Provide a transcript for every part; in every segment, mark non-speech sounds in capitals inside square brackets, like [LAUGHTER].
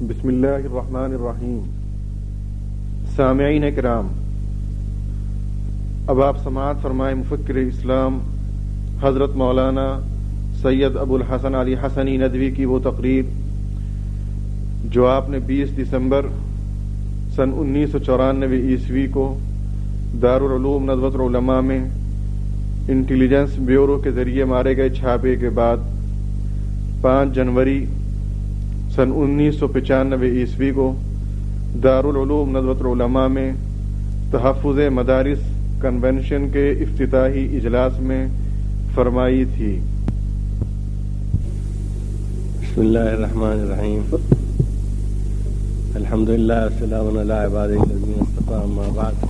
بسم اللہ الرحمن الرحیم۔ سامعین کرام اب آپ سماعت فرمائے مفکر اسلام حضرت مولانا سید ابو الحسن علی حسنی ندوی کی وہ تقریر جو آپ نے بیس دسمبر سن انیس سو چورانوے عیسوی کو دارالعلوم ندوۃ العلماء میں انٹیلیجنس بیورو کے ذریعے مارے گئے چھاپے کے بعد پانچ جنوری سن انیس سو پچانوے عیسوی کو دارالعلوم ندوۃ العلماء میں تحفظ مدارس کنونشن کے افتتاحی اجلاس میں فرمائی تھی۔ بسم اللہ الرحمن الرحیم۔ الحمد للہ السلام علیہ بعد۔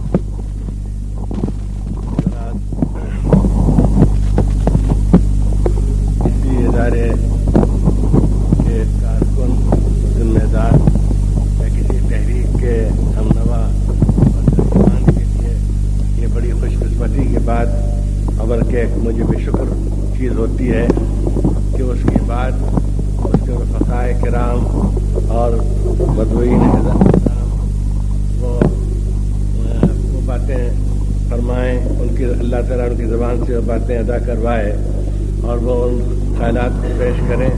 فقائے کرام اور بدوئین وہ وہ باتیں فرمائیں، ان کی اللہ تعالیٰ ان کی زبان سے وہ باتیں ادا کروائے اور وہ ان خیالات کو پیش کریں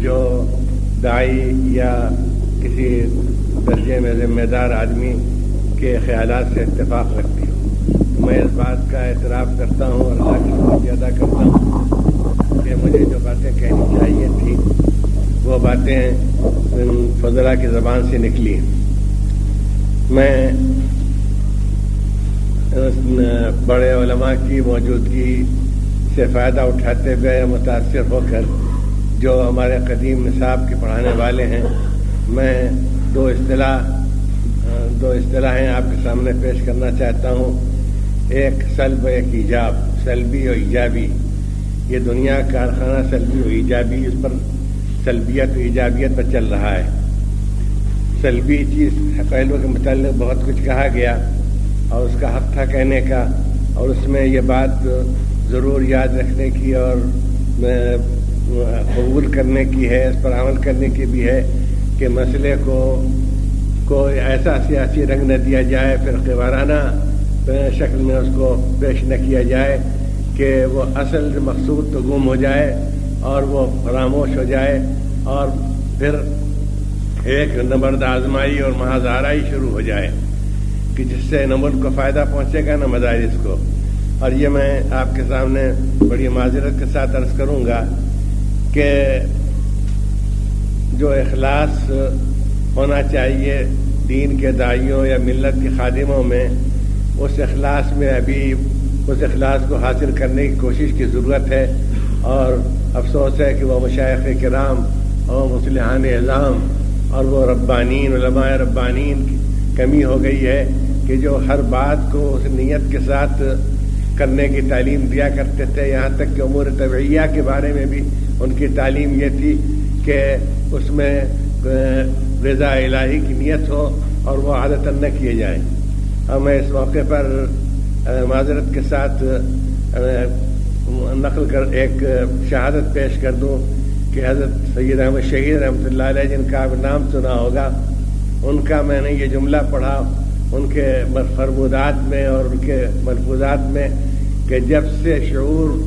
جو دائی یا کسی درجے میں ذمہ دار آدمی کے خیالات سے اتفاق رکھتی ہوں میں اس بات کا اعتراف کرتا ہوں اور اللہ کی ادا کرتا ہوں کہ مجھے جو باتیں کہنی چاہیے تھیں وہ باتیں فضلہ کی زبان سے نکلی میں بڑے علماء کی موجودگی سے فائدہ اٹھاتے ہوئے متاثر ہو کر جو ہمارے قدیم نصاب کے پڑھانے والے ہیں، میں دو اصطلاح، دو اصطلاحیں آپ کے سامنے پیش کرنا چاہتا ہوں۔ ایک سلب ایک ایجاب، سلبی اور ایجابی۔ یہ دنیا کارخانہ سلبی و ایجابی، اس پر سلبیت و ایجابیت پر چل رہا ہے۔ سلبی چیز پہلو کے متعلق بہت کچھ کہا گیا اور اس کا حق تھا کہنے کا اور اس میں یہ بات ضرور یاد رکھنے کی اور قبول کرنے کی ہے، اس پر عمل کرنے کی بھی ہے کہ مسئلے کو کوئی ایسا سیاسی رنگ نہ دیا جائے، پھر وارانہ شکل میں اس کو پیش نہ کیا جائے کہ وہ اصل مقصود تو گم ہو جائے۔ اور وہ فراموش ہو جائے اور پھر ایک نمبر آزمائی اور مہازارائی شروع ہو جائے کہ جس سے نہ ملک کو فائدہ پہنچے گا نہ مدارس کو۔ اور یہ میں آپ کے سامنے بڑی معذرت کے ساتھ عرض کروں گا کہ جو اخلاص ہونا چاہیے دین کے دائیوں یا ملت کے خادموں میں، اس اخلاص میں ابھی، اس اخلاص کو حاصل کرنے کی کوشش کی ضرورت ہے اور افسوس ہے کہ وہ مشائق کرام اور مسلحان اعظام اور وہ ربانین علماء ربانین کی کمی ہو گئی ہے کہ جو ہر بات کو اس نیت کے ساتھ کرنے کی تعلیم دیا کرتے تھے، یہاں تک کہ امور طبعیہ کے بارے میں بھی ان کی تعلیم یہ تھی کہ اس میں رضا الہی کی نیت ہو اور وہ عادت نہ کیے جائیں۔ اور میں اس موقع پر معذرت کے ساتھ نقل کر ایک شہادت پیش کر دوں کہ حضرت سید احمد شہید رحمۃ اللہ علیہ، جن کا آپ نام سنا ہوگا، ان کا میں نے یہ جملہ پڑھا ان کے فرمودات میں اور ان کے ملفوظات میں کہ جب سے شعور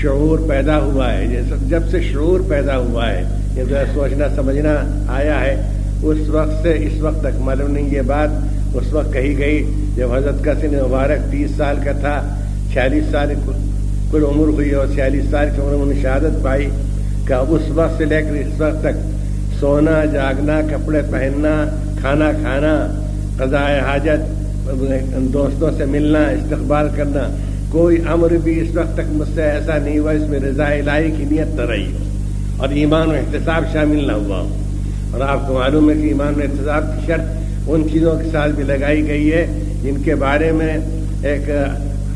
شعور پیدا ہوا ہے جب سے شعور پیدا ہوا ہے، یہ جو سوچنا، سمجھنا آیا ہے، اس وقت سے اس وقت تک معلوم نہیں یہ بات۔ اس وقت کہی گئی، جب حضرت کا سن مبارک تیس سال کا تھا، چھیالیس سال کل عمر ہوئی اور چھیالیس سال کی عمر میں شہادت پائی کہ اس وقت سے لے کر اس وقت تک سونا، جاگنا، کپڑے پہننا، کھانا کھانا قضاء حاجت، دوستوں سے ملنا، استقبال کرنا، کوئی امر بھی اس وقت تک مجھ سے ایسا نہیں ہوا اس میں رضا الہی کی نیت نہ رہی ہو اور ایمان و احتساب شامل نہ ہوا ہو۔ اور آپ کو معلوم ہے کہ ایمان و احتساب کی شرط ان چیزوں کے ساتھ بھی لگائی گئی ہے جن کے بارے میں ایک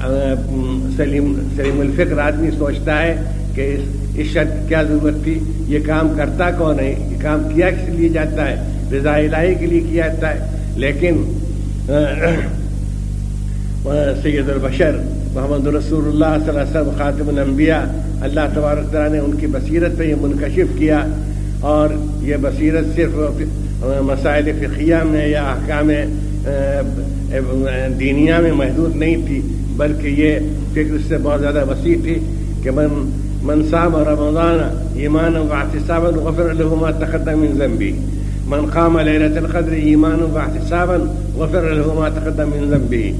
سلیم سلیم الفکر آدمی سوچتا ہے کہ اس شرط کی کیا ضرورت تھی؟ یہ کام کرتا کون ہے؟ یہ کام کیا کس لیے جاتا ہے؟ رضا الہی کے لیے کیا جاتا ہے؟ لیکن سید البشر محمد رسول اللہ صلی اللہ علیہ وسلم، خاتم الانبیاء، اللہ تبارک تعالیٰ نے ان کی بصیرت پہ یہ منکشف کیا۔ اور یہ بصیرت صرف مسائل فقیہ میں یا احکام دینیا میں محدود نہیں تھی۔ بلکہ یہ فکر اس سے بہت زیادہ وسیع تھی کہ من منصاب رمضان ایمان و احتسابا غفر له ما تقدم من ذنبی. من قام ليلة القدر ایمان و احتسابا غفر له ما تقدم من ذنبی.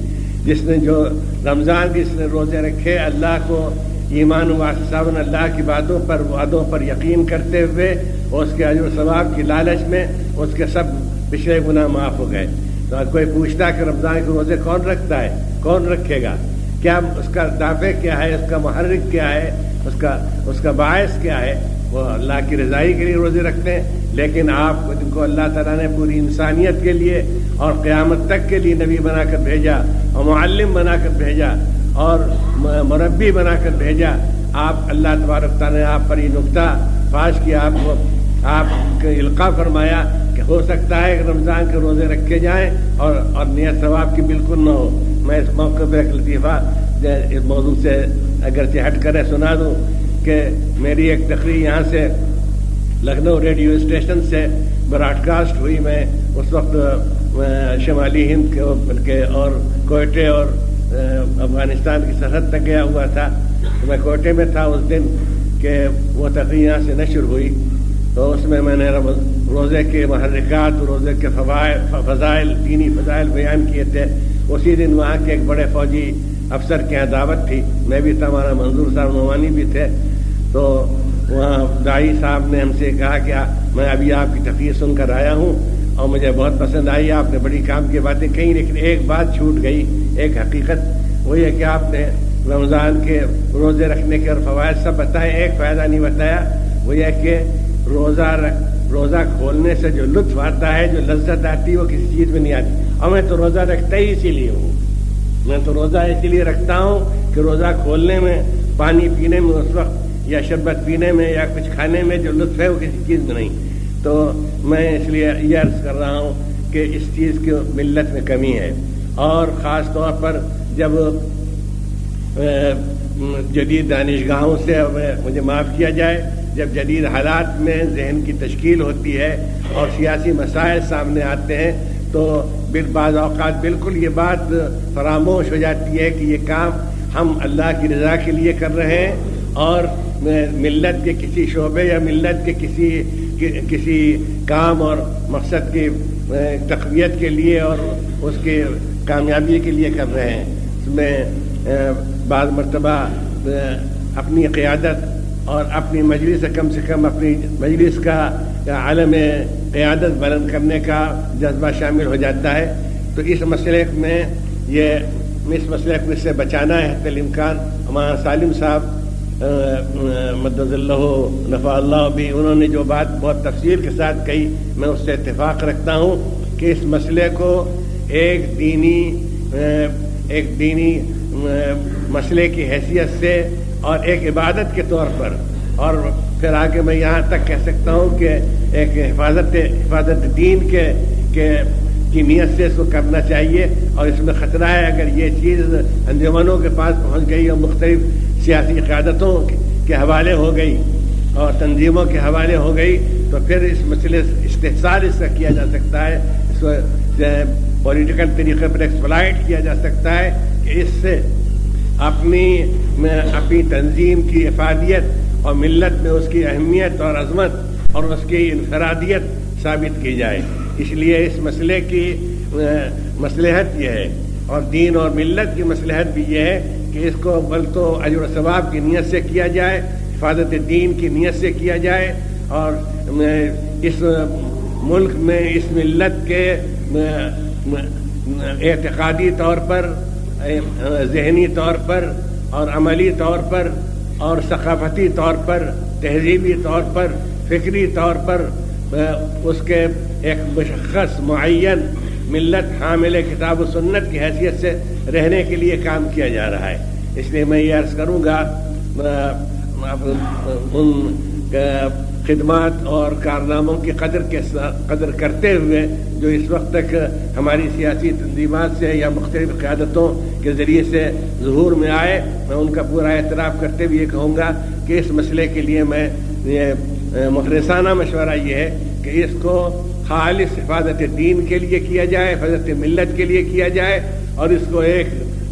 جس نے جو رمضان جس نے روزے رکھے اللہ کو ایمان و احتسابا اللہ کی باتوں پر وعدوں پر یقین کرتے ہوئے اور اس کے عجر ثواب کی لالچ میں اس کے سب پچھلے گناہ معاف ہو گئے۔ تو کوئی پوچھتا کہ رمضان کے روزے کون رکھتا ہے؟ کون رکھے گا؟ کیا اس کا دافع کیا ہے؟ اس کا محرک کیا ہے؟ اس کا اس کا باعث کیا ہے؟ وہ اللہ کی رضائی کے لیے روزے رکھتے ہیں، لیکن آپ جن کو اللہ تعالیٰ نے پوری انسانیت کے لیے اور قیامت تک کے لیے نبی بنا کر بھیجا، اور معلم بنا کر بھیجا، اور مربی بنا کر بھیجا، آپ اللہ تبارک تعالیٰ نے آپ پر یہ نقطہ فاش کیا، آپ کو، آپ کا القاع فرمایا کہ ہو سکتا ہے کہ رمضان کے روزے رکھے جائیں اور اور نیت ثواب کی بالکل نہ ہو۔ میں اس موقع پہ ایک لطیفہ جی، اس موضوع سے اگرچہ جی ہٹ کرے سنا دوں کہ میری ایک تقریر یہاں سے لکھنؤ ریڈیو اسٹیشن سے براڈ کاسٹ ہوئی۔ میں اس وقت شمالی ہند کے بلکہ اور کوئٹے اور افغانستان کی سرحد تک گیا ہوا تھا۔ میں کوئٹے میں تھا اس دن کہ وہ تقریر یہاں سے نشر ہوئی۔ تو اس میں میں نے روزے کے محرکات، روزے کے فضائل، دینی فضائل بیان کیے تھے۔ اسی دن وہاں کے ایک بڑے فوجی افسر کے یہاں دعوت تھی۔ میں بھی تھا، ہمارا منظور صاحب نعمانی بھی تھے۔ تو وہاں دائی صاحب نے ہم سے کہا کہ میں ابھی آپ کی تفریح سن کر آیا ہوں اور مجھے بہت پسند آئی۔ آپ نے بڑی کام کی باتیں کہیں، لیکن ایک بات چھوٹ گئی، ایک حقیقت۔ وہی ہے کہ آپ نے رمضان کے روزے رکھنے کے اور فوائد سب بتائے، ایک فائدہ نہیں بتایا۔ وہ یہ کہ روزہ روزہ کھولنے سے جو لطف آتا ہے، جو لذت آتی ہے، وہ کسی چیز میں نہیں آتی۔ اور میں تو روزہ رکھتا ہی اسی لیے ہوں۔ میں تو روزہ اسی لیے رکھتا ہوں کہ روزہ کھولنے میں، پانی پینے میں اس وقت، یا شربت پینے میں، یا کچھ کھانے میں جو لطف ہے وہ کسی چیز میں نہیں۔ تو میں اس لیے یہ عرض کر رہا ہوں کہ اس چیز کی ملت میں کمی ہے۔ اور خاص طور پر جب جدید دانشگاہوں سے مجھے معاف کیا جائے، جب جدید حالات میں ذہن کی تشکیل ہوتی ہے اور سیاسی مسائل سامنے آتے ہیں تو بعض اوقات بالکل یہ بات فراموش ہو جاتی ہے کہ یہ کام ہم اللہ کی رضا کے لیے کر رہے ہیں اور ملت کے کسی شعبے یا ملت کے کسی کسی کام اور مقصد کی تقویت کے لیے اور اس کی کامیابی کے لیے کر رہے ہیں۔ اس میں بعض مرتبہ اپنی قیادت اور اپنی مجلس سے کم سے کم اپنی مجلس کا عالم قیادت بلند کرنے کا جذبہ شامل ہو جاتا ہے۔ تو اس مسئلے میں یہ اس مسئلے کو اس سے بچانا ہے تل امکان۔ ہمارا سالم صاحب مدد اللہ نفع اللہ بھی انہوں نے جو بات بہت تفصیل کے ساتھ کہی، میں اس سے اتفاق رکھتا ہوں کہ اس مسئلے کو ایک دینی ایک دینی مسئلے کی حیثیت سے اور ایک عبادت کے طور پر اور پھر آگے میں یہاں تک کہہ سکتا ہوں کہ ایک حفاظت حفاظت دین کے کی نیت سے اس کو کرنا چاہیے اور اس میں خطرہ ہے اگر یہ چیز انجمنوں کے پاس پہنچ گئی اور مختلف سیاسی قیادتوں کے حوالے ہو گئی اور تنظیموں کے حوالے ہو گئی، تو پھر اس مسئلے استحصال اس کا کیا جا سکتا ہے، اس کو پولیٹیکل طریقے پر ایکسپلائٹ کیا جا سکتا ہے کہ اس سے اپنی اپنی تنظیم کی افادیت اور ملت میں اس کی اہمیت اور عظمت اور اس کی انفرادیت ثابت کی جائے۔ اس لیے اس مسئلے کی مصلحت یہ ہے۔ اور دین اور ملت کی مصلحت بھی یہ ہے کہ اس کو بل تو اجر و ثواب کی نیت سے کیا جائے، حفاظت دین کی نیت سے کیا جائے۔ اور اس ملک میں، اس ملت کے اعتقادی طور پر ذہنی طور پر اور عملی طور پر اور ثقافتی طور پر، تہذیبی طور پر، فکری طور پر اس کے ایک مشخص معین ملت حامل کتاب و سنت کی حیثیت سے رہنے کے لیے کام کیا جا رہا ہے۔ اس لیے میں یہ عرض کروں گا ان خدمات اور کارناموں کی قدر کے قدر کرتے ہوئے جو اس وقت تک ہماری سیاسی تنظیمات سے یا مختلف قیادتوں کے ذریعے سے ظہور میں آئے، میں ان کا پورا اعتراف کرتے ہوئے یہ کہوں گا کہ اس مسئلے کے لیے میں، یہ مخلصانہ مشورہ یہ ہے کہ اس کو خالص حفاظت دین کے لیے کیا جائے، حفاظت ملت کے لیے کیا جائے اور اس کو ایک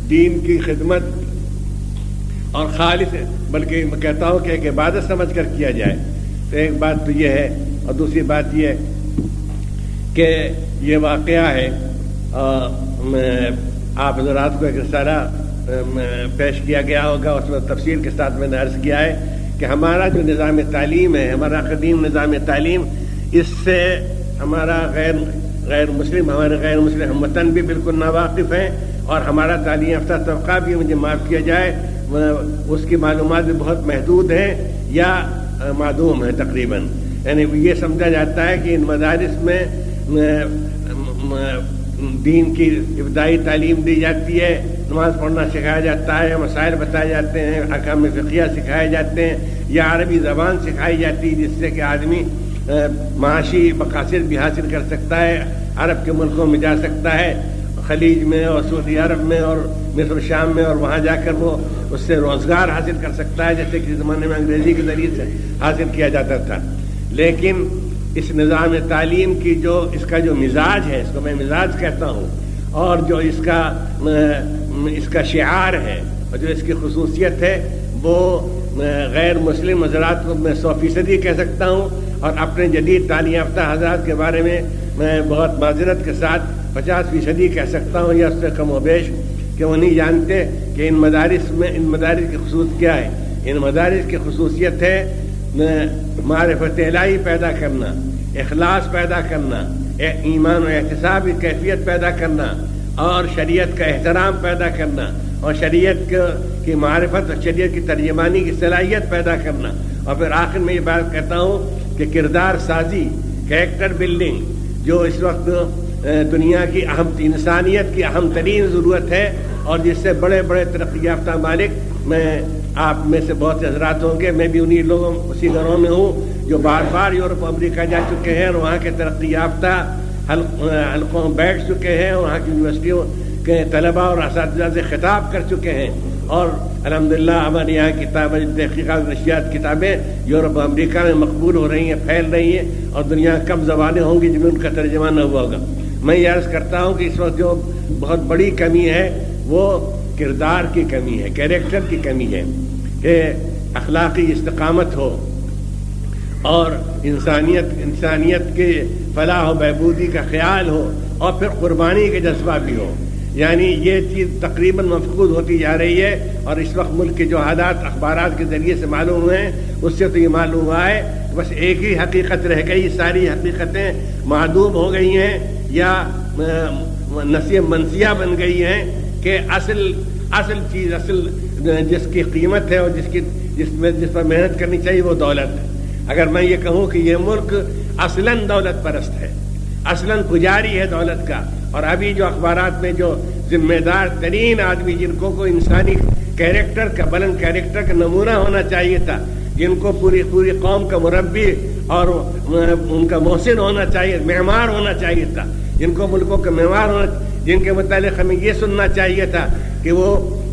دین کی خدمت اور خالص، بلکہ میں کہتا ہوں کہ ایک عبادت سمجھ کر کیا جائے۔ تو ایک بات تو یہ ہے اور دوسری بات یہ کہ یہ واقعہ ہے آپ حضرات کو ایک رسالہ پیش کیا گیا ہوگا، اس میں تفصیل کے ساتھ میں نے عرض کیا ہے کہ ہمارا جو نظام تعلیم ہے، ہمارا قدیم نظام تعلیم، اس سے ہمارا غیر غیر مسلم، ہمارے غیر مسلم ہم وطن بھی بالکل ناواقف ہیں اور ہمارا تعلیم یافتہ طبقہ بھی مجھے معاف کیا جائے اس کی معلومات بھی بہت محدود ہیں، یا معدوم ہیں تقریباً۔ یعنی یہ سمجھا جاتا ہے کہ ان مدارس میں دین کی ابتدائی تعلیم دی جاتی ہے، نماز پڑھنا سکھایا جاتا ہے، مسائل بتائے جاتے ہیں، احکام فقیہ سکھائے جاتے ہیں، یا عربی زبان سکھائی جاتی ہے، جس سے کہ آدمی معاشی مقاصد بھی حاصل کر سکتا ہے، عرب کے ملکوں میں جا سکتا ہے، خلیج میں اور سعودی عرب میں اور مصر شام میں اور وہاں جا کر وہ اس سے روزگار حاصل کر سکتا ہے، جیسے کسی زمانے میں انگریزی کے ذریعے سے حاصل کیا جاتا تھا۔ لیکن اس نظام تعلیم کی جو اس کا جو مزاج ہے، اس کو میں مزاج کہتا ہوں، اور جو اس کا اس کا شعار ہے اور جو اس کی خصوصیت ہے، وہ غیر مسلم حضرات کو میں سو فیصدی کہہ سکتا ہوں۔ اور اپنے جدید تعلیم یافتہ حضرات کے بارے میں میں بہت معذرت کے ساتھ پچاس فیصدی کہہ سکتا ہوں، یا اس سے کم و بیش۔ کہ وہ نہیں جانتے کہ ان مدارس میں ان مدارس کی خصوص کیا ہے۔ ان مدارس کی خصوصیت ہے معرفت الہی پیدا کرنا، اخلاص پیدا کرنا ایمان و احتساب کی کیفیت پیدا کرنا، اور شریعت کا احترام پیدا کرنا، اور شریعت کی معرفت اور شریعت کی ترجمانی کی صلاحیت پیدا کرنا۔ اور پھر آخر میں یہ بات کہتا ہوں کہ کردار سازی کریکٹر بلڈنگ جو اس وقت دنیا کی اہم انسانیت کی اہم ترین ضرورت ہے اور جس سے بڑے بڑے ترقی یافتہ مالک میں آپ میں سے بہت سے حضرات ہوں گے، میں بھی انہیں لوگوں، اسی گھروں میں ہوں جو بار بار یورپ، امریکہ جا چکے ہیں اور وہاں کے ترقی یافتہ حلقوں بیٹھ چکے ہیں وہاں کی یونیورسٹیوں کے طلباء اور اساتذہ سے خطاب کر چکے ہیں۔ اور الحمد للہ ہمارے یہاں کتاب تحقیقات نشیات کتابیں یورپ امریکہ میں مقبول ہو رہی ہیں، پھیل رہی ہیں اور دنیا کم زبانیں ہوں گی جن میں ان کا ترجمہ نہ ہوا ہوگا۔ میں یہ عرض کرتا ہوں کہ اس وقت جو بہت بڑی کمی ہے وہ کردار کی کمی ہے، کیریکٹر کی کمی ہے کہ اخلاقی استقامت ہو اور انسانیت انسانیت کے فلاح و بہبودی کا خیال ہو اور پھر قربانی کا جذبہ بھی ہو۔ یعنی یہ چیز تقریباً مفقود ہوتی جا رہی ہے اور اس وقت ملک کے جو حالات، اخبارات کے ذریعے سے معلوم ہوئے ہیں، اس سے تو یہ معلوم ہوا ہے بس ایک ہی حقیقت رہ گئی، ساری حقیقتیں معدوم ہو گئی ہیں یا نصیب منسیہ بن گئی ہیں۔ کہ اصل اصل چیز اصل جس کی قیمت ہے اور جس کی جس میں جس پر محنت کرنی چاہیے وہ دولت ہے۔ اگر میں یہ کہوں کہ یہ ملک اصلاً دولت پرست ہے، اصلاً پجاری ہے دولت کا، اور ابھی جو اخبارات میں جو ذمہ دار ترین آدمی جن کو کو انسانی کیریکٹر کا بلند کیریکٹر کا نمونہ ہونا چاہیے تھا، جن کو پوری پوری قوم کا مربی اور ان کا محسن ہونا چاہیے، معمار ہونا چاہیے تھا، جن کو ملکوں کا معمار ہونا جن کے متعلق ہمیں یہ سننا چاہیے تھا کہ وہ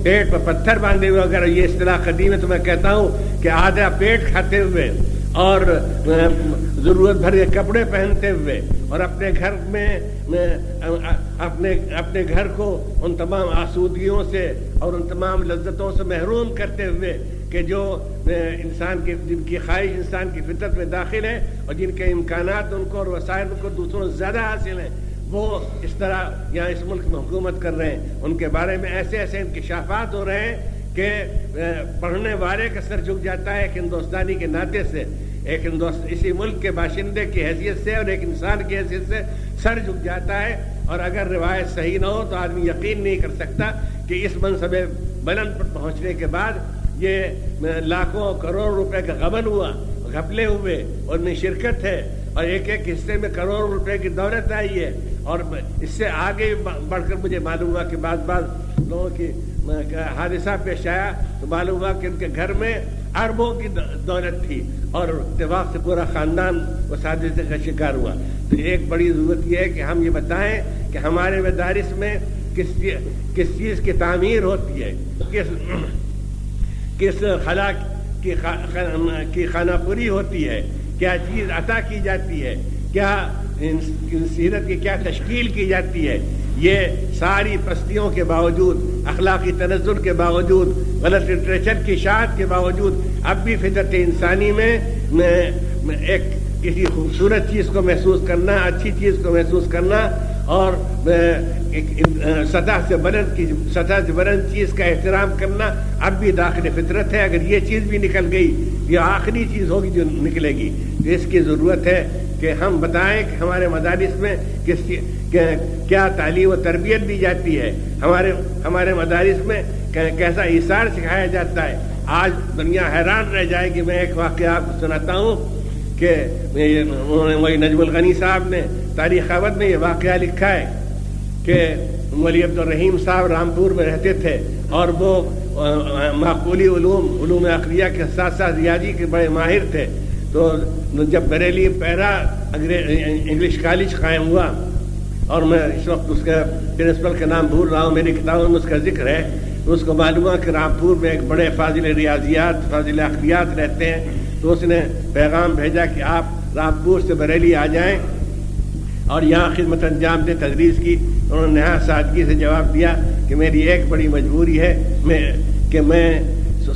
پیٹ پر پتھر باندھے ہوئے اگر یہ اصطلاح قدیم ہے تو میں کہتا ہوں کہ آدھا پیٹ کھاتے ہوئے اور ضرورت بھر کے کپڑے پہنتے ہوئے اور اپنے گھر میں اپنے اپنے گھر کو ان تمام آسودگیوں سے اور ان تمام لذتوں سے محروم کرتے ہوئے کہ جو انسان کی، جن کی خواہش انسان کی فطرت میں داخل ہے اور جن کے امکانات ان کو اور وسائل ان کو دوسروں سے زیادہ حاصل ہیں۔ وہ اس طرح یہاں اس ملک میں حکومت کر رہے ہیں، ان کے بارے میں ایسے ایسے انکشافات ہو رہے ہیں کہ پڑھنے والے کا سر جھک جاتا ہے ایک ہندوستانی کے ناطے سے۔ ایک ہندوست، اسی ملک کے باشندے کی حیثیت سے اور ایک انسان کی حیثیت سے سر جھک جاتا ہے۔ اور اگر روایت صحیح نہ ہو تو آدمی یقین نہیں کر سکتا کہ اس منصب بلند پر پہنچنے کے بعد یہ لاکھوں کروڑ روپے کا غبن ہوا، گھپلے ہوئے اور میں شرکت ہے۔ اور ایک ایک حصے میں کروڑ روپے کی دولت آئی ہے۔ اور اس سے آگے بڑھ کر مجھے معلوم ہوا کہ بعض بعض لوگوں کی حادثہ پیش آیا تو معلوم ہوا کہ ان کے گھر میں اربوں کی دولت تھی اور اتفاق سے پورا خاندان اس حادثے کا شکار ہوا۔ تو ایک بڑی ضرورت یہ ہے کہ ہم یہ بتائیں کہ ہمارے مدارس میں کس کس چیز کی تعمیر ہوتی ہے؟ کس کس خلا کی خانہ پوری ہوتی ہے؟ کیا چیز عطا کی جاتی ہے؟ کیا سیرت کی کیا تشکیل کی جاتی ہے؟ یہ ساری پستیوں کے باوجود، اخلاقی تنزل کے باوجود، غلط لٹریچر کی اشاعت کے باوجود، اب بھی فطرت انسانی میں ایک کسی خوبصورت چیز کو محسوس کرنا، اچھی چیز کو محسوس کرنا اور سطح سے بلند کی سطح سے بلند چیز کا احترام کرنا اب بھی داخل فطرت ہے۔ اگر یہ چیز بھی نکل گئی، یہ آخری چیز ہوگی جو نکلے گی، تو اس کی ضرورت ہے کہ ہم بتائیں کہ ہمارے مدارس میں کس کیا تعلیم و تربیت دی جاتی ہے؟ ہمارے ہمارے مدارس میں کیسا اثار سکھایا جاتا ہے؟ آج دنیا حیران رہ جائے گی۔ میں ایک واقعہ آپ کو سناتا ہوں کہ وہی نجم الغنی صاحب نے تاریخ آبد میں یہ واقعہ لکھا ہے کہ مولی عبد الرحیم صاحب رامپور میں رہتے تھے اور وہ معقولی علوم علوم اقلیہ کے ساتھ ساتھ ریاضی کے بڑے ماہر تھے۔ تو جب بریلی پیرا انگلش کالج قائم ہوا اور میں اس وقت اس کا پرنسپل کا نام بھول رہا ہوں، میری کتابوں میں اس کا ذکر ہے۔ اس کو معلوم ہوا کہ رامپور میں ایک بڑے فاضل ریاضیات، فاضل اقلیات رہتے ہیں۔ تو اس نے پیغام بھیجا کہ آپ رامپور سے بریلی آ جائیں۔ اور یہاں خدمت انجام دیں تدریس کی۔ انہوں نے نہایت سادگی سے جواب دیا کہ میری ایک بڑی مجبوری ہے، میں کہ میں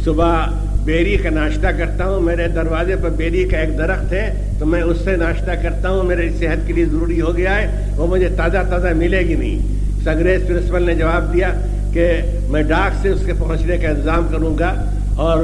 صبح بیری کا ناشتہ کرتا ہوں، میرے دروازے پر بیری کا ایک درخت ہے، تو میں اس سے ناشتہ کرتا ہوں، میرے صحت کے لیے ضروری ہو گیا ہے، وہ مجھے تازہ تازہ ملے گی نہیں۔ سنگریز پرنسپل نے جواب دیا کہ میں ڈاک سے اس کے پہنچنے کا انتظام کروں گا اور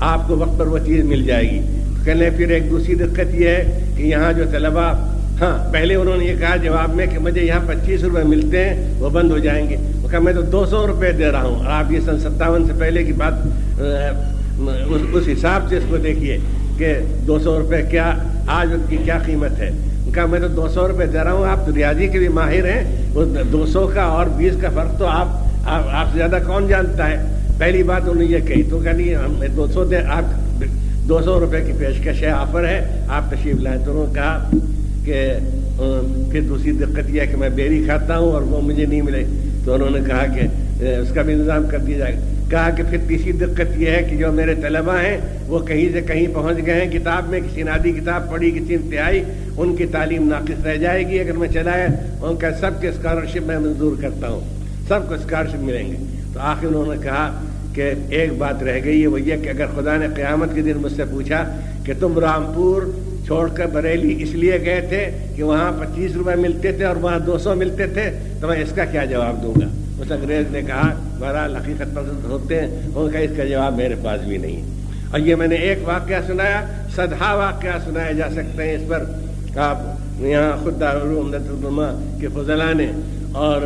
آپ کو وقت پر وہ چیز مل جائے گی۔ کہنے پھر ایک دوسری دقت یہ ہے کہ یہاں جو طلبا ہاں پہلے انہوں نے یہ کہا جواب میں کہ مجھے یہاں پچیس روپے ملتے ہیں، وہ بند ہو جائیں گے۔ وہ کہا، میں تو دو سو روپے دے رہا ہوں۔ اور آپ یہ سن، ستاون سے پہلے کی بات اس حساب سے اس کو دیکھیے کہ دو سو روپے کیا آج ان کی کیا قیمت ہے؟ ان کا میں تو دو سو روپے دے رہا ہوں، آپ ریاضی کے بھی ماہر ہیں، وہ دو سو کا اور بیس کا فرق تو آپ آپ سے زیادہ کون جانتا ہے؟ پہلی بات انہوں نے یہ کہی تو کہ نہیں، ہم دو سو دے آپ دو سو روپے کی پیشکش ہے، آفر ہے۔ آپ تشریف لائیں تو انہوں نے کہا کہ پھر دوسری دقت یہ ہے کہ میں بیری کھاتا ہوں اور وہ مجھے نہیں ملے۔ تو انہوں نے کہا کہ، اس کا بھی انتظام کر دیا جائے۔ کہا کہ پھر تیسری دقت یہ ہے کہ جو میرے طلبا ہیں، وہ کہیں سے کہیں پہنچ گئے ہیں۔ کتاب میں کسی نادی کتاب پڑھی، کسی انتہائی، ان کی تعلیم ناقص رہ جائے گی۔ اگر میں چلائے ان کا سب کے اسکالرشپ میں منظور کرتا ہوں۔ سب کو اسکالرشپ ملیں گے۔ تو آخر انہوں نے کہا کہ ایک بات رہ گئی ہے وہ یہ کہ اگر خدا نے قیامت کے دن مجھ سے پوچھا کہ تم رامپور چھوڑ کر بریلی اس لیے گئے تھے کہ وہاں پچیس روپے ملتے تھے اور وہاں دو سو ملتے تھے، تو میں اس کا کیا جواب دوں گا؟ اس انگریز نے کہا، بہرحال حقیقت پسند ہوتے ہیں۔ ان کا اس کا جواب میرے پاس بھی نہیں اور یہ میں نے ایک واقعہ سنایا سدھا واقعہ سنایا جا سکتے ہیں اس پر۔ آپ یہاں خود دارالما کے فضلہ نے اور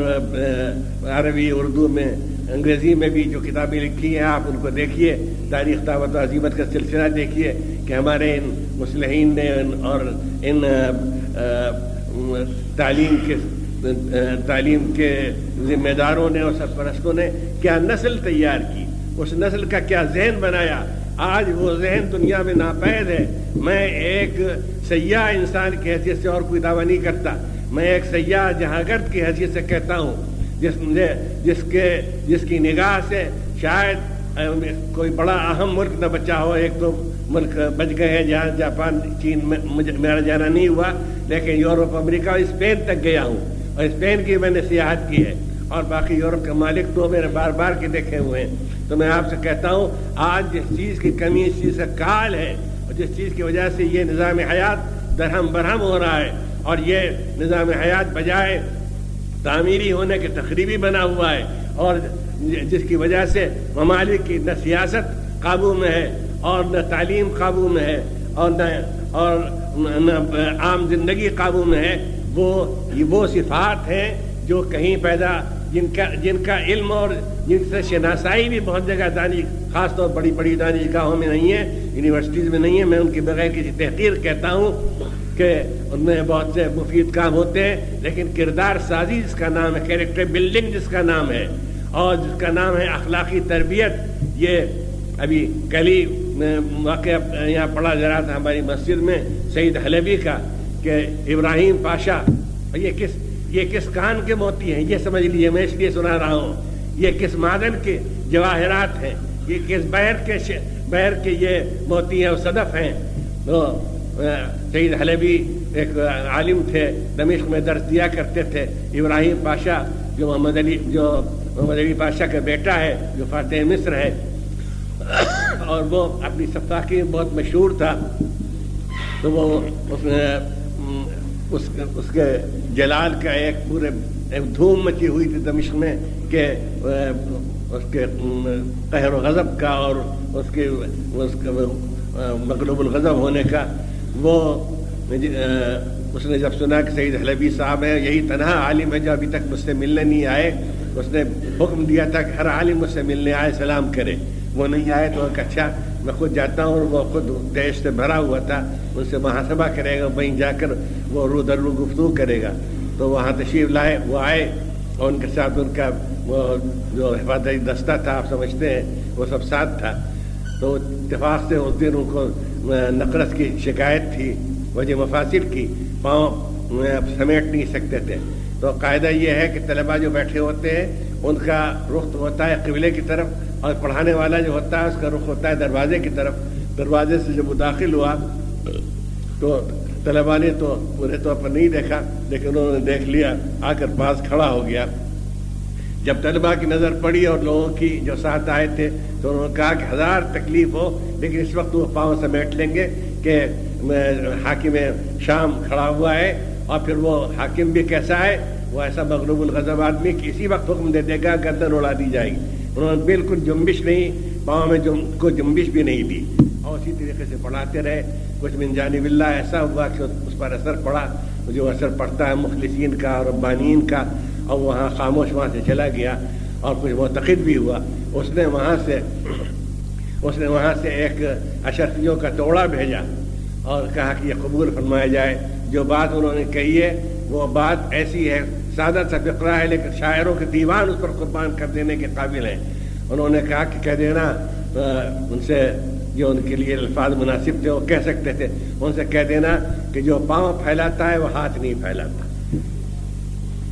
عربی، اردو میں، انگریزی میں بھی جو کتابیں لکھی ہیں، آپ ان کو دیکھیے۔ تاریخ دعوت و عظیمت کا سلسلہ دیکھیے کہ ہمارے ان مسلحین نے اور ان تعلیم کے تعلیم کے ذمہ داروں نے اور سرپرستوں نے کیا نسل تیار کی؟ اس نسل کا کیا ذہن بنایا؟ آج وہ ذہن دنیا میں ناپید ہے۔ میں ایک سیاح انسان کی حیثیت سے اور کوئی دعویٰ نہیں کرتا۔ میں ایک سیاح جہاں گرد کی حیثیت سے کہتا ہوں۔ جس جس کے، جس کی نگاہ سے شاید کوئی بڑا اہم ملک نہ بچا ہو، ایک تو ملک بچ گئے ہیں، جہاں جاپان، چین، میں میرا جانا نہیں ہوا، لیکن یورپ، امریکہ اور اسپین تک گیا ہوں۔ اور اسپین کی میں نے سیاحت کی ہے اور باقی یورپ کے مالک تو میرے بار بار کے دیکھے ہوئے ہیں۔ تو میں آپ سے کہتا ہوں، آج جس چیز کی کمی اس چیز کا کال ہے اور جس چیز کی وجہ سے یہ نظام حیات درہم برہم ہو رہا ہے اور یہ نظام حیات بجائے تعمیری ہونے کے تقریبی بنا ہوا ہے اور جس کی وجہ سے ممالک کی نہ سیاست قابو میں ہے اور نہ تعلیم قابو میں ہے اور نہ اور نہ عام زندگی قابو میں ہے۔ وہ وہ صفات ہیں جو کہیں پیدا جن کا جن کا علم اور جن سے شناسائی بھی بہت جگہ دانی خاص طور بڑی بڑی دانی گاہوں میں نہیں ہے یونیورسٹیز میں نہیں ہے میں ان کے بغیر کسی تحقیر کہتا ہوں کہ ان میں بہت سے مفید کام ہوتے ہیں، لیکن کردار سازی جس کا نام ہے کیریکٹر بلڈنگ جس کا نام ہے، اور جس کا نام ہے اخلاقی تربیت، یہ ابھی کلی واقعہ یہاں پڑھا جا رہا تھا ہماری مسجد میں سعید حلبی کا۔ کہ ابراہیم پاشا، یہ کس یہ کس کان کے موتی ہیں؟ یہ سمجھ لیجیے میں اس لیے سنا رہا ہوں۔ یہ کس معدن کے جواہرات ہیں؟ یہ کس بیر کے بیر کے یہ موتی ہیں اور صدف ہیں؟ تو سعید حلبی ایک عالم تھے، دمشق میں درس دیا کرتے تھے۔ ابراہیم پاشا، جو محمد علی، جو محمد علی پاشا کا بیٹا ہے، جو فاتح مصر ہے۔ اور وہ اپنی سفاقی میں بہت مشہور تھا۔ تو وہ اس اس اس کے جلال کا ایک پورے ایک دھوم مچی ہوئی تھی دمشق میں کہ اس کے قہر و غضب کا اور اس کے، اس کا مغلوب الغضب ہونے کا، وہ اس نے جب سنا کہ سعید حلبی صاحب ہیں، یہی تنہا عالم ہے جو ابھی تک مجھ سے ملنے نہیں آئے۔ اس نے حکم دیا تھا کہ ہر عالم مجھ سے ملنے آئے، سلام کرے۔ وہ نہیں آئے تو اچھا میں خود جاتا ہوں اور وہ خود دیش سے بھرا ہوا تھا ان سے محاسبہ کرے گا، وہیں جا کر وہ رو در رو گفتگو کرے گا۔ تو وہاں تشریف لائے، وہ آئے اور ان کے ساتھ ان کا وہ جو حفاظتی دستہ تھا، آپ سمجھتے ہیں، وہ سب ساتھ تھا۔ تو اتفاق سے اس دن ان کو نقرس کی شکایت تھی، وجہ مفاصل کی، پاؤں سمیٹ نہیں سکتے تھے۔ تو قاعدہ یہ ہے کہ طلباء جو بیٹھے ہوتے ہیں، ان کا رخ ہوتا ہے قبلے کی طرف اور پڑھانے والا جو ہوتا ہے، اس کا رخ ہوتا ہے دروازے کی طرف۔ دروازے سے جب وہ داخل ہوا، تو طلبا نے تو پورے طور پر نہیں دیکھا، لیکن انہوں نے دیکھ لیا، آ کر پاس کھڑا ہو گیا۔ جب طلبا کی نظر پڑی اور لوگوں کی جو ساتھ آئے تھے، تو انہوں نے کہا کہ ہزار تکلیف ہو، لیکن اس وقت وہ پاؤں سمیٹ لیں گے کہ حاکم شام کھڑا ہوا ہے۔ اور پھر وہ حاکم بھی کیسا ہے، وہ ایسا مغلوب الغضب آدمی کہ اسی وقت حکم دے دے گا، گردن اڑا دی جائے گی۔ انہوں نے بالکل جنبش نہیں پاؤں میں کو جنبش بھی نہیں دی اور اسی طریقے سے پڑھاتے رہے۔ کچھ من جانب اللہ، ایسا ہوا کہ اس پر اثر پڑا۔ جو اثر پڑتا ہے مخلصین کا اور ربانین کا۔ اور وہاں خاموش وہاں سے چلا گیا۔ اور کچھ معتقد بھی ہوا۔ اس نے وہاں سے اس نے وہاں سے ایک اشرفیوں کا توڑا بھیجا اور کہا کہ یہ قبول فرمایا جائے۔ جو بات انہوں نے کہی ہے، وہ بات ایسی ہے۔ سادہ سا فقرہ ہے، لیکن شاعروں کے دیوان اس پر قربان کر دینے کے قابل ہیں۔ انہوں نے کہا کہ کہہ دینا ان سے جو ان کے لیے الفاظ مناسب تھے، وہ کہہ سکتے تھے۔ ان سے کہہ دینا کہ جو پاؤں پھیلاتا ہے، وہ ہاتھ نہیں پھیلاتا۔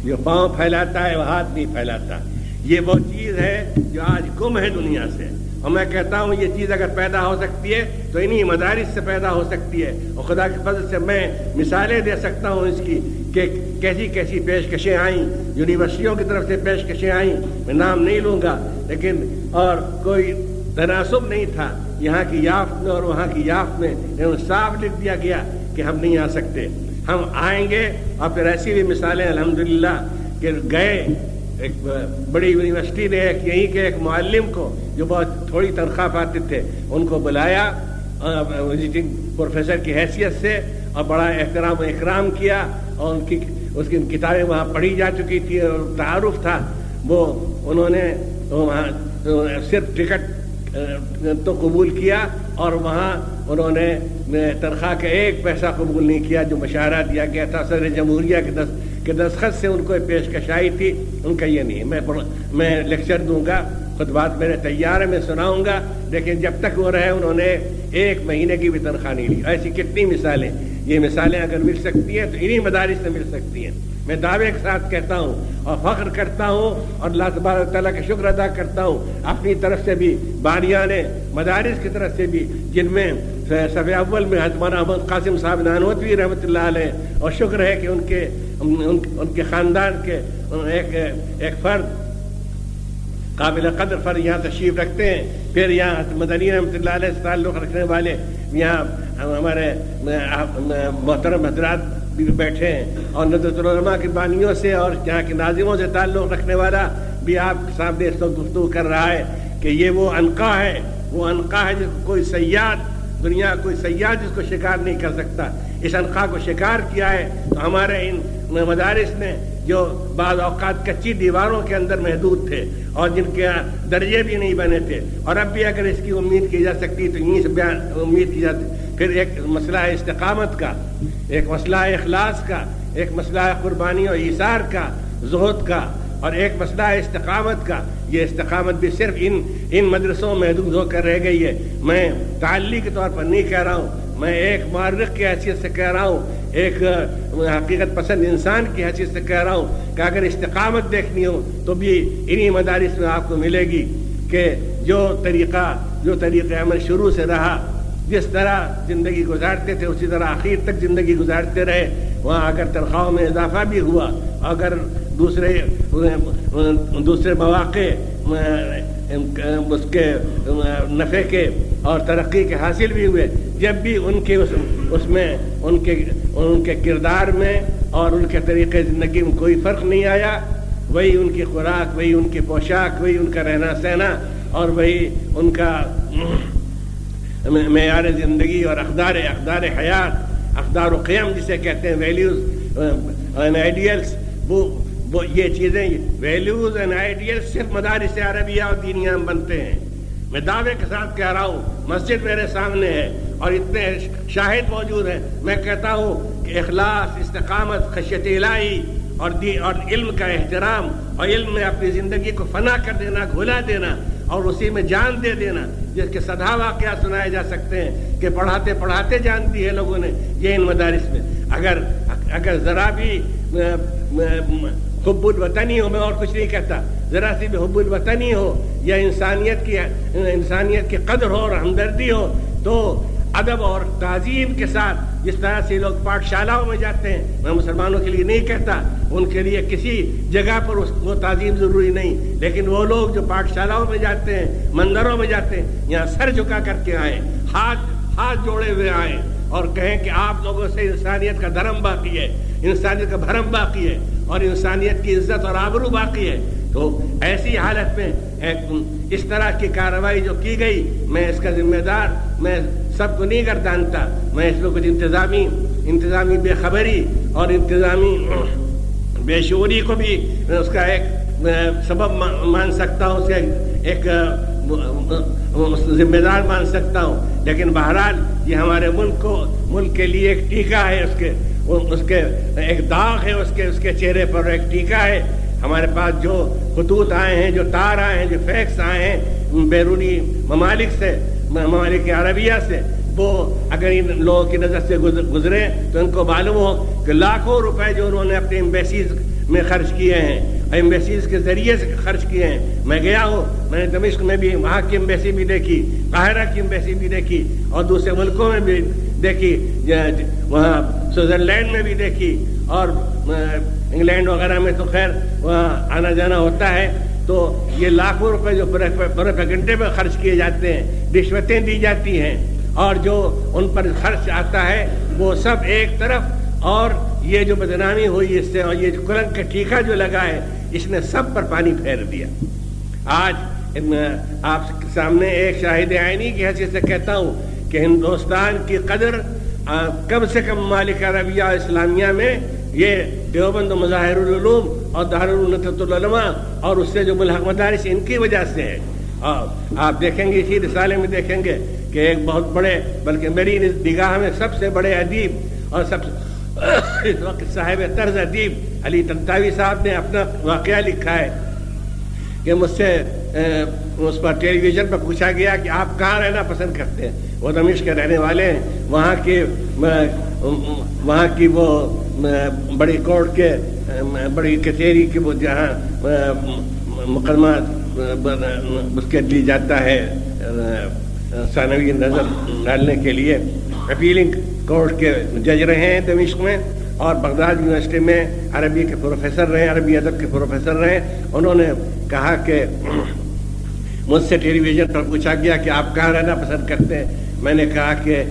جو پاؤں پھیلاتا ہے، وہ ہاتھ نہیں پھیلاتا۔ یہ وہ چیز ہے جو آج گم ہے دنیا سے۔ اور میں کہتا ہوں، یہ چیز اگر پیدا ہو سکتی ہے، تو انہی مدارس سے پیدا ہو سکتی ہے۔ اور خدا کے فضل سے میں مثالیں دے سکتا ہوں اس کی کہ کیسی کیسی پیشکشیں آئیں، یونیورسٹیوں کی طرف سے پیشکشیں آئیں، میں نام نہیں لوں گا، لیکن اور کوئی تناسب نہیں تھا۔ یہاں کی یافت میں اور وہاں کی یافت میں صاف لکھ دیا گیا کہ ہم نہیں آ سکتے۔ ہم آئیں گے اور پھر ایسی بھی مثالیں الحمدللہ کہ گئے۔ ایک بڑی یونیورسٹی نے ایک یہیں کے ایک معلم کو جو بہت تھوڑی تنخواہ پاتے تھے، ان کو بلایا۔ وزٹنگ پروفیسر کی حیثیت سے اور بڑا احترام و اکرام کیا اور ان کی اس کی کتابیں وہاں پڑھی جا چکی تھی اور تعارف تھا۔ وہ انہوں نے وہاں صرف ٹکٹ تو قبول کیا اور وہاں انہوں نے تنخواہ کا ایک پیسہ قبول نہیں کیا جو مشاہرہ دیا گیا تھا۔ صدر جمہوریہ کے دس کہ دستخط سے ان کو پیشکش آئی تھی۔ ان کا یہ نہیں، میں میں لیکچر دوں گا، خود بات میرے تیار ہے، میں سناؤں گا۔ لیکن جب تک وہ رہے، انہوں نے ایک مہینے کی بھی تنخواہ نہیں لی۔ ایسی کتنی مثالیں۔ یہ مثالیں اگر مل سکتی ہیں تو انہیں مدارس سے مل سکتی ہیں۔ میں دعوے کے ساتھ کہتا ہوں اور فخر کرتا ہوں اور اللہ تبارک تعالیٰ کا شکر ادا کرتا ہوں۔ اپنی طرف سے بھی باریان مدارس کی طرف سے بھی، جن میں سب اول میں مولانا احمد قاسم صاحب نانوتوی رحمۃ اللہ علیہ، اور شکر ہے کہ ان کے ان کے خاندان کے ایک ایک فرد قابل قدر فرد یہاں تشریف رکھتے ہیں۔ پھر یہاں مدنی رحمۃ اللہ علیہ سے تعلق رکھنے والے یہاں ہمارے محترم حضرات بھی بیٹھے ہیں اور ندرت العلماء کی بانیوں سے اور یہاں کے ناظموں سے تعلق رکھنے والا بھی آپ کے سامنے اس وقت گفتگو کر رہا ہے کہ یہ وہ انقا ہے۔ وہ انقا ہے جس کو کوئی سیاد دنیا کوئی سیاح جس کو شکار نہیں کر سکتا۔ اس انقا کو شکار کیا ہے تو ہمارے ان مدارس نے جو بعض اوقات کچی دیواروں کے اندر محدود تھے اور جن کے درجے بھی نہیں بنے تھے۔ اور اب بھی اگر اس کی امید کی جا سکتی تو انہیں سے بیان امید کی جاتی۔ پھر ایک مسئلہ ہے استقامت کا، ایک مسئلہ ہے اخلاص کا، ایک مسئلہ ہے قربانی اور اثار کا، زہد کا، اور ایک مسئلہ ہے استقامت کا۔ یہ استقامت بھی صرف ان ان مدرسوں میں محدود ہو کر رہ گئی ہے۔ میں تعلی کے طور پر نہیں کہہ رہا ہوں۔ میں ایک معرخ کی حیثیت سے کہہ رہا ہوں۔ ایک حقیقت پسند انسان کی حیثیت سے کہہ رہا ہوں کہ اگر استقامت دیکھنی ہو تو بھی انہی مدارس میں آپ کو ملے گی کہ جو طریقہ جو طریقہ عمل شروع سے رہا، جس طرح زندگی گزارتے تھے، اسی طرح آخر تک زندگی گزارتے رہے، وہاں اگر تنخواہوں میں اضافہ بھی ہوا، اگر دوسرے دوسرے مواقع اس کے نفع کے اور ترقی کے حاصل بھی ہوئے۔ جب بھی ان کے اس اس میں ان کے ان کے کردار میں اور ان کے طریقے زندگی میں کوئی فرق نہیں آیا، وہی ان کی خوراک، وہی ان کی پوشاک، وہی ان کا رہنا سہنا اور وہی ان کا معیار زندگی اور اقدار اقدار حیات، اقدار و قیم جسے کہتے ہیں ویلیوز اینڈ آئیڈیلس وہ وہ یہ چیزیں ویلیوز اینڈ آئیڈیلس صرف مدارس عربیہ اور دینیا میں بنتے ہیں۔ میں دعوے کے ساتھ کہہ رہا ہوں، مسجد میرے سامنے ہے اور اتنے شاہد موجود ہیں۔ میں کہتا ہوں کہ اخلاص، استقامت، خشیت الہی اور دی اور علم کا احترام اور علم میں اپنی زندگی کو فنا کر دینا، گھلا دینا اور اسی میں جان دے دینا، جس کے سدا واقعہ سنائے جا سکتے ہیں کہ پڑھاتے پڑھاتے جان دی ہے لوگوں نے یہ ان مدارس میں۔ اگر اگر ذرا بھی حب الوطنی ہو، میں اور کچھ نہیں کہتا۔ ذرا سی بھی حب الوطنی ہو یا انسانیت کی انسانیت کی قدر ہو اور ہمدردی ہو، تو ادب اور تعظیم کے ساتھ جس طرح سے لوگ پاٹ شالاؤں میں جاتے ہیں، میں مسلمانوں کے لیے نہیں کہتا۔ ان کے لیے کسی جگہ پر وہ تعظیم ضروری نہیں، لیکن وہ لوگ جو پاٹ شالاؤں میں جاتے ہیں، مندروں میں جاتے ہیں، یہاں سر جھکا کر کے آئیں ہاتھ ہاتھ جوڑے ہوئے آئیں اور کہیں کہ آپ لوگوں سے انسانیت کا دھرم باقی ہے، انسانیت کا بھرم باقی ہے۔ اور انسانیت کی عزت اور آبرو باقی ہے۔ تو ایسی حالت میں اس طرح کی کارروائی جو کی گئی، میں اس کا ذمہ دار، میں سب کو نہیں گردانتا میں اس میں کچھ انتظامی انتظامی بے خبری اور انتظامی بے شعوری کو بھی اس کا ایک سبب مان سکتا ہوں اسے ایک ذمہ دار مان سکتا ہوں۔ لیکن بہرحال یہ ہمارے ملک کو، ملک کے لیے ایک ٹیکہ ہے اس کے۔ اس کے ایک داغ ہے، اس کے اس کے چہرے پر ایک ٹیکہ ہے۔ ہمارے پاس جو خطوط آئے ہیں، جو تار آئے ہیں، جو فیکس آئے ہیں بیرونی ممالک سے، ممالک عربیہ سے، وہ اگر ان لوگوں کی نظر سے گزرے تو ان کو معلوم ہو کہ لاکھوں روپے جو انہوں نے اپنے امبیسیز میں خرچ کیے ہیں ایمبیسیز کے ذریعے سے خرچ کیے ہیں۔ میں گیا ہوں، میں نے دمشق میں بھی، وہاں کی امبیسی بھی دیکھی، قاہرہ کی امبیسی بھی دیکھی اور دوسرے ملکوں میں بھی دیکھی۔ وہاں سوئٹزرلینڈ میں بھی دیکھی اور انگلینڈ وغیرہ میں تو خیر آنا جانا ہوتا ہے۔ تو یہ لاکھوں روپے جو پورے گھنٹے میں خرچ کیے جاتے ہیں، رشوتیں دی جاتی ہیں۔ اور جو ان پر خرچ آتا ہے، وہ سب ایک طرف۔ اور یہ جو بدنامی ہوئی اس سے، اور یہ جو کلنگ کا ٹیکہ جو لگا ہے، اس نے سب پر پانی پھیر دیا۔ آج آپ سامنے ایک شاہد آئینی کی حیثیت سے کہتا ہوں کہ ہندوستان کی قدر کم سے کم مالک عربیہ اسلامیہ میں یہ دیوبند مظاہر العلوم اور دارالنط العلماء اور اس سے جو ملحق مدارس ان کی وجہ سے ہے اور آپ دیکھیں گے، اسی رسالے میں دیکھیں گے کہ ایک بہت بڑے، بلکہ میری نگاہ میں سب سے بڑے ادیب اور سب [COUGHS] اس وقت صاحب طرز ادیب علی تنتاوی صاحب نے اپنا واقعہ لکھا ہے کہ مجھ سے اس پر ٹیلی ویژن پر پوچھا گیا کہ آپ کہاں رہنا پسند کرتے ہیں۔ وہ دمش کے رہنے والے ہیں، وہاں کے وہاں کی وہ بڑی کورٹ کے، بڑی کچہری کی وہ جہاں مقدمہ اس کے لی جاتا ہے، ثانوی نظر ڈالنے کے لیے۔ اپیلنگ کورٹ کے جج رہے ہیں دمشق میں اور بغداد یونیورسٹی میں عربی کے پروفیسر رہے، عربی ادب کے پروفیسر رہے۔ انہوں نے کہا کہ مجھ سے ٹیلی ویژن پر پوچھا گیا کہ آپ کہاں رہنا پسند کرتے ہیں؟ میں نے کہا کہ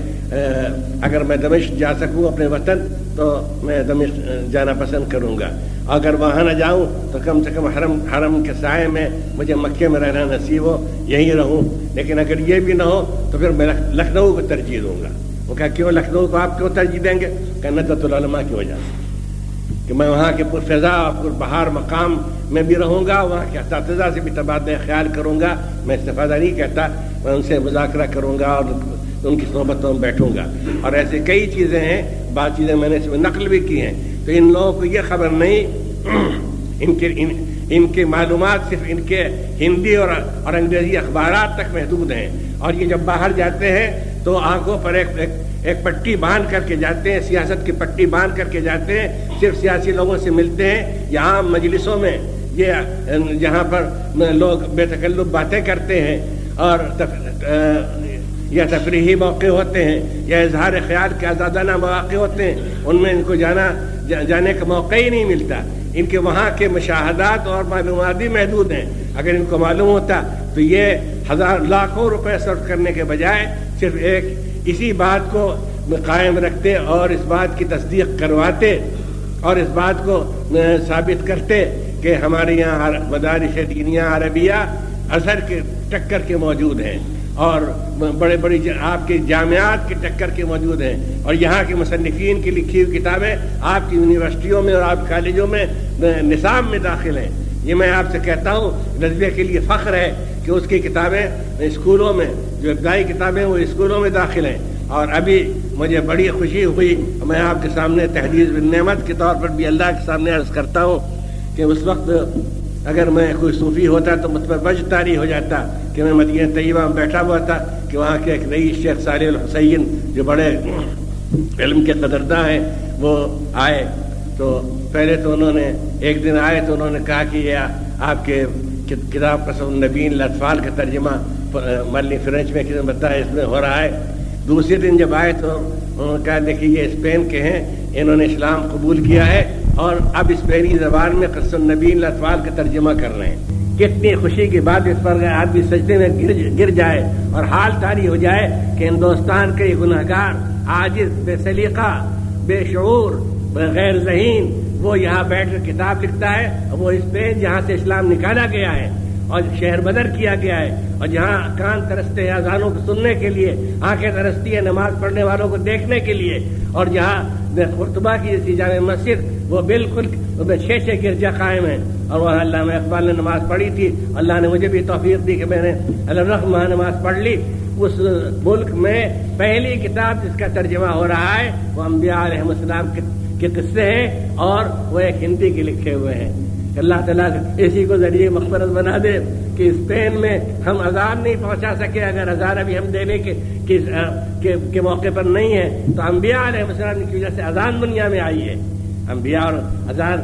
اگر میں دمشق جا سکوں اپنے وطن، تو میں دمشق جانا پسند کروں گا۔ اگر وہاں نہ جاؤں، تو کم سے کم حرم حرم کے سائے میں مجھے مکے میں رہنا نصیب ہو، یہیں رہوں۔ لیکن اگر یہ بھی نہ ہو، تو پھر میں لکھنؤ کو ترجیح دوں گا۔ وہ کہا، کیوں؟ لکھنؤ کو آپ کیوں ترجیح دیں گے؟ کہ ندت العلماء کی وجہ سے۔ کہ میں وہاں کے پرفضا اور بہار مقام میں بھی رہوں گا، وہاں کے اساتذہ سے بھی تبادلہ خیال کروں گا۔ میں استفادہ نہیں کہتا میں ان سے مذاکرہ کروں گا اور ان کی صحبتوں میں بیٹھوں گا۔ اور ایسے کئی چیزیں ہیں، بعض چیزیں میں نے اس میں نقل بھی کی ہیں۔ تو ان لوگوں کو یہ خبر نہیں، ان کے، ان ان کے معلومات صرف ان کے ہندی اور اور انگریزی اخبارات تک محدود ہیں۔ اور یہ جب باہر جاتے ہیں تو آنکھوں پر ایک ایک پٹی باندھ کر کے جاتے ہیں، سیاست کی پٹی باندھ کر کے جاتے ہیں۔ صرف سیاسی لوگوں سے ملتے ہیں، یا عام مجلسوں میں۔ یہ، جہاں پر لوگ بے تکلب باتیں کرتے ہیں اور یا تفریحی موقع ہوتے ہیں، یا اظہار خیال کے آزادانہ مواقع ہوتے ہیں، ان میں ان کو جانا جانے کا موقع ہی نہیں ملتا۔ ان کے وہاں کے مشاہدات اور معلومات بھی محدود ہیں۔ اگر ان کو معلوم ہوتا تو یہ ہزار لاکھوں روپے صرف کرنے کے بجائے صرف ایک اسی بات کو قائم رکھتے اور اس بات کی تصدیق کرواتے اور اس بات کو ثابت کرتے کہ ہمارے یہاں مدارس دینیا عربیہ اثر کے ٹکر کے موجود ہیں۔ اور بڑے بڑی آپ کی جامعات کے ٹکر کے موجود ہیں اور یہاں کے مصنفین کی لکھی ہوئی کتابیں آپ کی یونیورسٹیوں میں اور آپ کالجوں میں نصاب میں داخل ہیں۔ یہ میں آپ سے کہتا ہوں نظبے کے لیے فخر ہے کہ اس کی کتابیں اسکولوں میں، جو ابتدائی کتابیں وہ اسکولوں میں داخل ہیں۔ اور ابھی مجھے بڑی خوشی ہوئی، میں آپ کے سامنے تحریر نعمت کے طور پر بھی اللہ کے سامنے عرض کرتا ہوں کہ اس وقت اگر میں کوئی صوفی ہوتا تو مطلب مجھ پر وج تاری ہو جاتا کہ میں مدینہ طیبہ میں بیٹھا ہوا تھا کہ وہاں کے ایک نئی شیخ صالح الحسین جو بڑے علم کے قدردہ ہیں، وہ آئے۔ تو پہلے تو انہوں نے، ایک دن آئے تو انہوں نے کہا کہ یہ آپ کے کتاب قسم نبین لطفال کا ترجمہ ملی فرینچ میں کسی نے بتایا، اس میں ہو رہا ہے۔ دوسرے دن جب آئے تو انہوں نے کہا، دیکھیے یہ اسپین کے ہیں، انہوں نے اسلام قبول کیا ہے۔ اور اب اسپینی زبان میں قسم نبین لطفال کا ترجمہ کر رہے ہیں۔ کتنی خوشی کی بات اس پر آدمی سجدے میں گر جائے اور حال تاری ہو جائے کہ ہندوستان کے گناہ گار عاجز، بے سلیقہ، بے شعور غیر ذہین، وہ یہاں بیٹھ کر کتاب لکھتا ہے اور وہ اسپین جہاں سے اسلام نکالا گیا ہے۔ اور شہر بدر کیا گیا ہے اور جہاں کان ترستے ہیں اذانوں کو سننے کے لیے، آنکھیں ترستی ہے نماز پڑھنے والوں کو دیکھنے کے لیے، اور جہاں خطبہ کی جیسی جامع مسجد، وہ بالکل چھ چھ گرجا قائم ہے اور وہ اللہ اقبال نے نماز پڑھی تھی، اللہ نے مجھے بھی توفیق دی کہ میں نے الرحم نماز پڑھ لی۔ اس ملک میں پہلی کتاب جس کا ترجمہ ہو رہا ہے، وہ انبیاء علیہ السلام کے قصے ہیں، اور وہ ایک ہندی کے لکھے ہوئے ہیں۔ اللہ تعالیٰ اسی کو ذریعے مقبرت بنا دے کہ اسپین میں ہم اذان نہیں پہنچا سکے، اگر اذان ابھی ہم دینے کے موقع پر نہیں ہے تو انبیاء علیہ السلام کی وجہ سے اذان دنیا میں آئی ہے۔ انبیاء اور اذان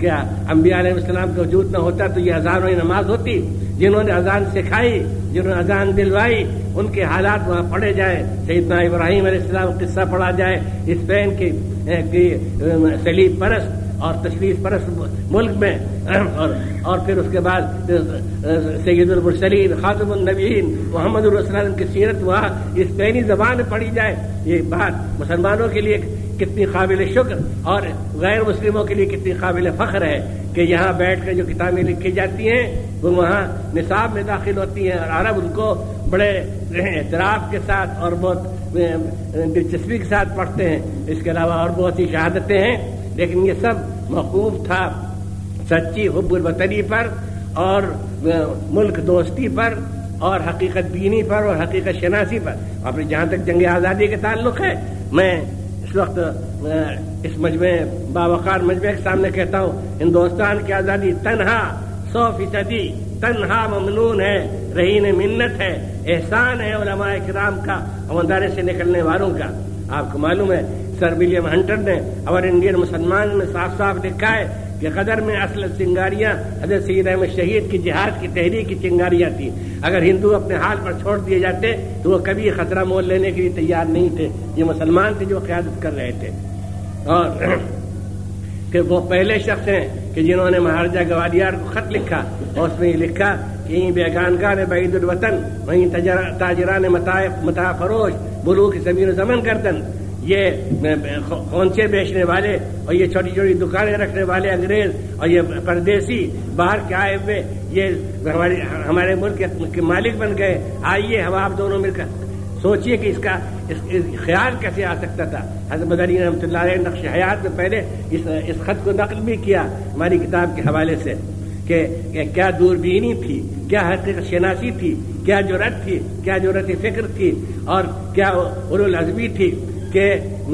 کیا انبیاء علیہ السلام کا وجود نہ ہوتا تو یہ اذان و نماز ہوتی۔ جنہوں نے اذان سکھائی، جنہوں نے اذان دلوائی، ان کے حالات وہاں پڑھے جائیں۔ سیدنا ابراہیم علیہ السلام قصہ پڑھا جائے، اسپین کی سلیب پرست اور تشویش پرست ملک میں اور اور پھر اس کے بعد سید المرسلین خاطم النبیین، محمد الرسلم کی سیرت وہاں اسپینی زبان پڑھی جائے۔ یہ بات مسلمانوں کے لیے کتنی قابل شکر اور غیر مسلموں کے لیے کتنی قابل فخر ہے کہ یہاں بیٹھ کر جو کتابیں لکھی جاتی ہیں، وہ وہاں نصاب میں داخل ہوتی ہیں اور عرب ان کو بڑے اعتراف کے ساتھ اور بہت دلچسپی کے ساتھ پڑھتے ہیں۔ اس کے علاوہ اور بہت سی شہادتیں ہیں۔ لیکن یہ سب موقوف تھا سچی حب الوطنی پر اور ملک دوستی پر اور حقیقت بینی پر اور حقیقت شناسی پر۔ اور جہاں تک جنگ آزادی کے تعلق ہے، میں اس وقت، اس مجمع، باوقار مجمع کے سامنے کہتا ہوں، ہندوستان کی آزادی تنہا، سو فیصدی تنہا ممنون ہے، رہین منت ہے، احسان ہے علماء کرام کا امندارے سے نکلنے والوں کا۔ آپ کو معلوم ہے سر ولیم ہنٹر نے اور انڈین مسلمان میں صاف صاف لکھا ہے کہ قدر میں اصل چنگاریاں حضرت سید احمد شہید کی جہاد کی تحریک کی چنگاریاں تھیں۔ اگر ہندو اپنے حال پر چھوڑ دیے جاتے تو وہ کبھی خطرہ مول لینے کے لیے تیار نہیں تھے۔ یہ مسلمان تھے جو قیادت کر رہے تھے۔ اور [CLEARS THROAT] کہ وہ پہلے شخص ہیں کہ جنہوں نے مہاراجا گوالیار کو خط لکھا۔ اور اس میں یہ لکھا کہ یہ بیگانگاہ نے بعید الوطن، وہیں تاجران متا فروش بلو کی زمین و زمن کردن یہ خونچے بیچنے والے اور یہ چھوٹی چھوٹی دکانیں رکھنے والے انگریز اور یہ پردیسی باہر کے آئے ہوئے، یہ ہمارے ملک کے مالک بن گئے۔ آئیے، ہم آپ دونوں مل کر سوچیے کہ اس کا اس خیال کیسے آ سکتا تھا؟ حضرت مدنی رحمۃ اللہ علیہ نقش حیات میں پہلے اس اس خط کو نقل بھی کیا ہماری کتاب کے حوالے سے کہ کیا دوربینی تھی، کیا حقیقت شناسی تھی، کیا جرت تھی، کیا جرت فکر تھی اور کیا العزبی تھی۔ کہ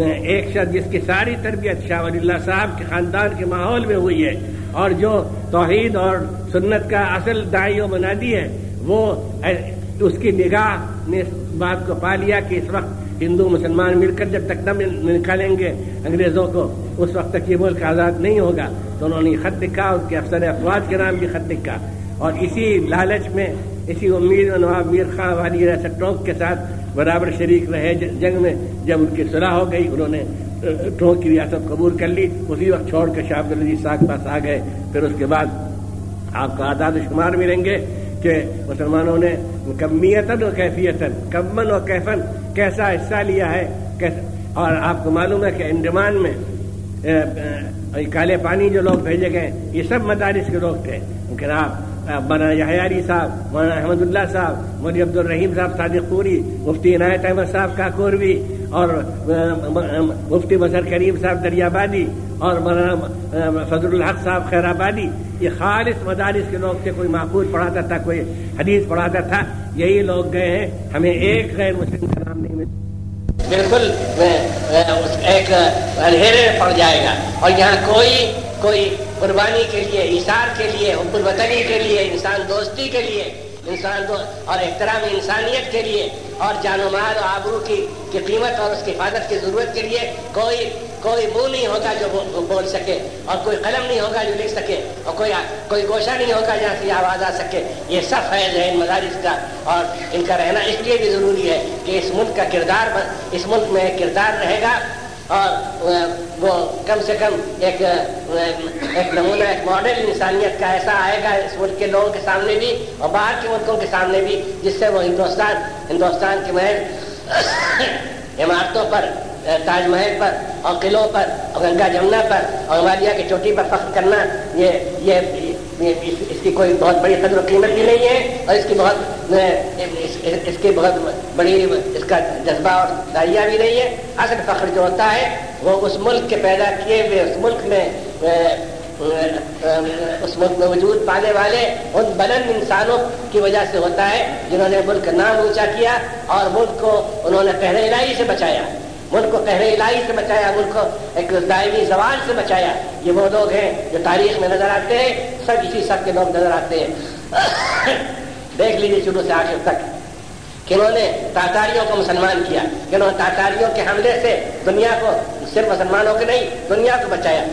ایک شخص جس کی ساری تربیت شاہ ولی اللہ صاحب کے خاندان کے ماحول میں ہوئی ہے اور جو توحید اور سنت کا اصل دائیں بنا دی ہے، وہ اس کی نگاہ نے اس بات کو پا لیا کہ اس وقت ہندو مسلمان مل کر جب تک نہ نکالیں گے انگریزوں کو، اس وقت تک یہ ملک آزاد نہیں ہوگا۔ تو انہوں نے خط لکھا اس کے افسر افواج کے نام بھی خط لکھا اور اسی لالچ میں، اسی امید نواب میر خان والی ٹونک کے ساتھ برابر شریک رہے جنگ میں جب ان کی صلاح ہو گئی، انہوں نے ٹھونک کی ریاست قبول کر لی، اسی وقت چھوڑ کے شاہ عبدالعزیز صاحب پاس آ گئے۔ پھر اس کے بعد آپ کا آداد شمار ملیں گے کہ مسلمانوں نے کمیتن و کیفیتن کمن و کیفن، کیسا حصہ لیا ہے اور آپ کو معلوم ہے کہ انڈمان میں کالے پانی جو لوگ بھیجے گئے، یہ سب مدارس کے لوگ تھے۔ لیکن آپ مولانا یحیاری صاحب، مولانا احمد اللہ صاحب مودی عبد الرحیم صاحب صادق پوری، مفتی عنایت احمد صاحب کاکوروی، اور مفتی مظہر کریم صاحب دریا بادی اور مولانا فضل الحق صاحب خیر آبادی یہ خالص مدارس کے لوگ تھے، کوئی معقول پڑھاتا تھا، کوئی حدیث پڑھاتا تھا، یہی لوگ گئے ہیں، ہمیں ایک غیر مسلم کا نام نہیں ملتا۔ بالکل ایک، اندھیرے پڑ جائے گا، اور یہاں کوئی کوئی قربانی کے لیے اشار کے لیے حب الوطنی کے لیے، انسان دوستی کے لیے، انسان دو اور احترام انسانیت کے لیے، اور جان و مال و آبرو کی کی قیمت اور اس کی حفاظت کی ضرورت کے لیے کوئی کوئی منہ نہیں ہوگا جو بول سکے، اور کوئی قلم نہیں ہوگا جو لکھ سکے، اور کوئی کوئی گوشہ نہیں ہوگا جہاں سے آواز آ سکے۔ یہ سب فیض ہے ان مدارس کا، اور ان کا رہنا اس لیے بھی ضروری ہے کہ اس ملک کا کردار اس ملک میں کردار رہے گا، اور وہ کم سے کم ایک ایک نمونہ، ایک ماڈل انسانیت کا ایسا آئے گا اس ملک کے لوگوں کے سامنے بھی اور باہر کے ملکوں کے سامنے بھی، جس سے وہ ہندوستان ہندوستان کے محض [COUGHS] عمارتوں پر تاج محل پر، اور قلعوں پر، اور گنگا جمنا پر، اور ہمالیہ کی چوٹی پر فخر کرنا، یہ یہ اس کی کوئی بہت بڑی قدر و قیمت بھی نہیں ہے، اور اس کی بہت اس کی بہت بڑی اس کا جذبہ اور دائیا بھی نہیں ہے۔ اصل فخر جو ہوتا ہے، وہ اس ملک کے پیدا کیے ہوئے، اس ملک میں اس ملک میں وجود پانے والے ان بلند انسانوں کی وجہ سے ہوتا ہے، جنہوں نے ملک نام اونچا کیا، اور ملک کو انہوں نے پہلے الہی سے بچایا۔ ملک کو پہلے الہی سے بچایا، ملک کو ایک دائمی زوال سے بچایا۔ یہ وہ لوگ ہیں جو تاریخ میں نظر آتے ہیں، سب اسی سب کے لوگ نظر آتے ہیں۔ [COUGHS] دیکھ لیجیے شروع سے آخر تک کنہوں نے تاتاریوں کو مسلمان کیا کنہوں نے تاتاریوں کے حملے سے دنیا کو، صرف مسلمانوں کے نہیں، دنیا کو بچایا۔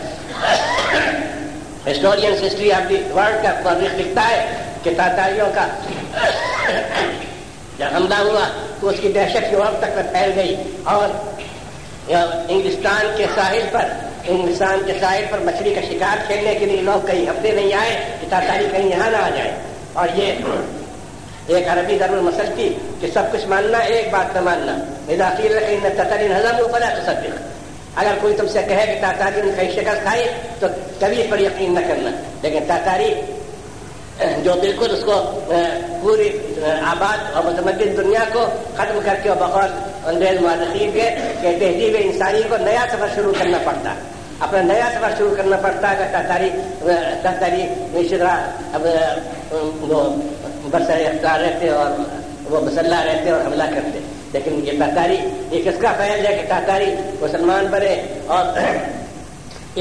Historians history of the world کا تاریخ لکھتا ہے کہ تاتاریوں کا [COUGHS] [COUGHS] جب حملہ ہوا تو اس کی دہشت یورپ تک میں پھیل گئی اور انگلستان کے ساحل پر انگلستان کے ساحل پر مچھلی کا شکار کھیلنے کے لیے لوگ کئی ہفتے نہیں آئے کہ تاتاری کہیں یہاں نہ آ جائے اور یہ ایک عربی ضرور مسل کی کہ سب کچھ ماننا ایک بات نہ ماننا داخل رکھے تاتاری نظر اوپر ہے تو سب اگر کوئی تم سے کہے کہ تاتاری نے کئی شکست کھائی تو کبھی پر یقین نہ کرنا لیکن تاتاری جو بالکل اس کو پوری آباد اور متمدن دنیا کو ختم کر کے بغور انگریز مہادقیب کے، کہ تہذیب انسانی کو نیا سفر شروع کرنا پڑتا۔ اپنا نیا سفر شروع کرنا پڑتا اگر تاتاری تاتاری اب وہ برسر اختار رہتے اور وہ مسلح رہتے اور حملہ کرتے۔ لیکن یہ تاتاری یہ کس کا فیض ہے کہ تاتاری مسلمان بنے اور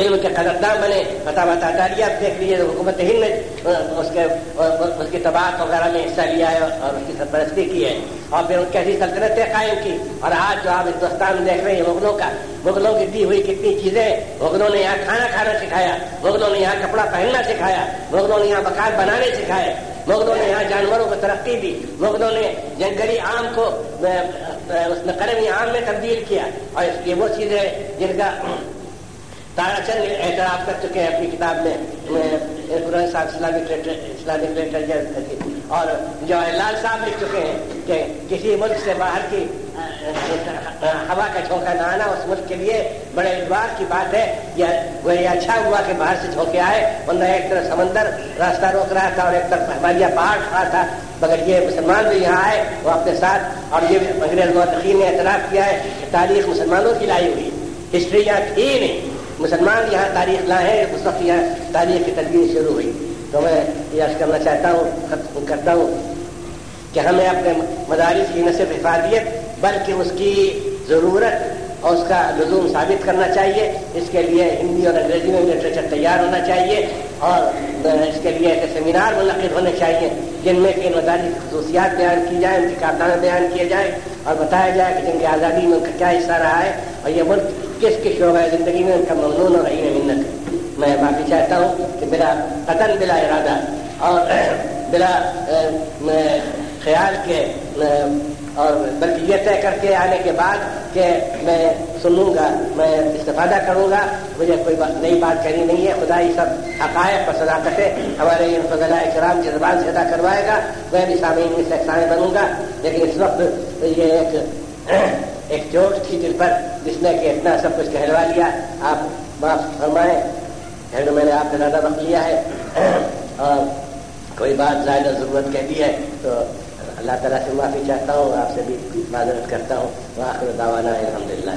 علم کے قدردان بنے فتح تاتاری آپ دیکھ لیجیے حکومت ہند نے اس کے اس کی تباہ وغیرہ میں حصہ لیا ہے اور اس کی سرپرستی کی ہے۔ اور پھر کیسی سلطنتیں قائم کی۔ اور آج جو آپ ہندوستان دیکھ رہے ہیں، مغلوں کا، مغلوں کی دی ہوئی کتنی چیزیں، مغلوں نے یہاں کھانا کھانا سکھایا، مغلوں نے یہاں کپڑا پہننا سکھایا، مغلوں نے یہاں مکان بنانے سکھائے، مغلوں نے یہاں جانوروں کو ترقی دی، مغلوں نے جنگلی آم کو اس نے قلمی آم میں تبدیل کیا۔ اور یہ وہ چیزیں، جن کا تارا چند اعتراف کر چکے ہیں اپنی کتاب میں قرآن صاحب اسلامک اسلامک لٹریچر اور جواہر لال صاحب لکھ چکے ہیں کہ کسی ملک سے باہر کی ہوا کا جھونکا نہ آنا اس ملک کے لیے بڑے اتوار کی بات ہے۔ وہ یہ اچھا ہوا کہ باہر سے جھونکے آئے ورنہ ایک طرف سمندر راستہ روک رہا تھا اور ایک طرف ہماریا پہاڑ کھڑا تھا، مگر یہ مسلمان بھی یہاں آئے، وہ اپنے ساتھ، اور یہ انگریز محتقین نے اعتراف کیا ہے کہ تاریخ مسلمانوں کی لائی ہوئی، ہسٹری یہاں تھی نہیں۔ مسلمان یہاں تاریخ لائے اس وقت یہاں تاریخ کی تدبیر شروع ہوئی۔ تو میں یہ عرض کرنا چاہتا ہوں کرتا ہوں کہ ہمیں اپنے مدارس کی نہ صرف حفاظیت، بلکہ اس کی ضرورت اور اس کا لزوم ثابت کرنا چاہیے۔ اس کے لیے ہندی اور انگریزی میں لٹریچر تیار ہونا چاہیے اور اس کے لیے ایسے سیمینار منعقد ہونے چاہیے جن میں کہ ان مدارس کی خصوصیات بیان کی جائیں، ان کے کارنامے بیان کیے جائیں اور بتایا جائے کہ جن کی آزادی میں ان کا کیا حصہ رہا ہے اور یہ ملک کس کس شعبہ زندگی میں ان کا ممنون اور رہی منت میں باقی چاہتا ہوں کہ میرا قتل بلا ارادہ اور بلا خیال کے اور بلکہ یہ طے کر کے آنے کے بعد کہ میں سنوں گا میں استفادہ کروں گا مجھے کوئی نئی بات کرنی نہیں ہے خدا یہ سب حقائق اور صداقتیں ہمارے ان فضلہ اکرام کی زبان سے ادا کروائے گا میں بھی سامعین سے شامل بنوں گا لیکن اس وقت یہ ایک ایک چوٹ تھی دل پر، جس نے کہ اتنا سب کچھ کہلوا لیا۔ آپ معاف فرمائیں۔ میں نے آپ کا زیادہ وقت لیا ہے۔ اور کوئی بات زیادہ ضرورت کہتی ہے تو اللہ تعالیٰ سے معافی چاہتا ہوں، آپ سے بھی معذرت کرتا ہوں۔ آخر دعوانا الحمد للہ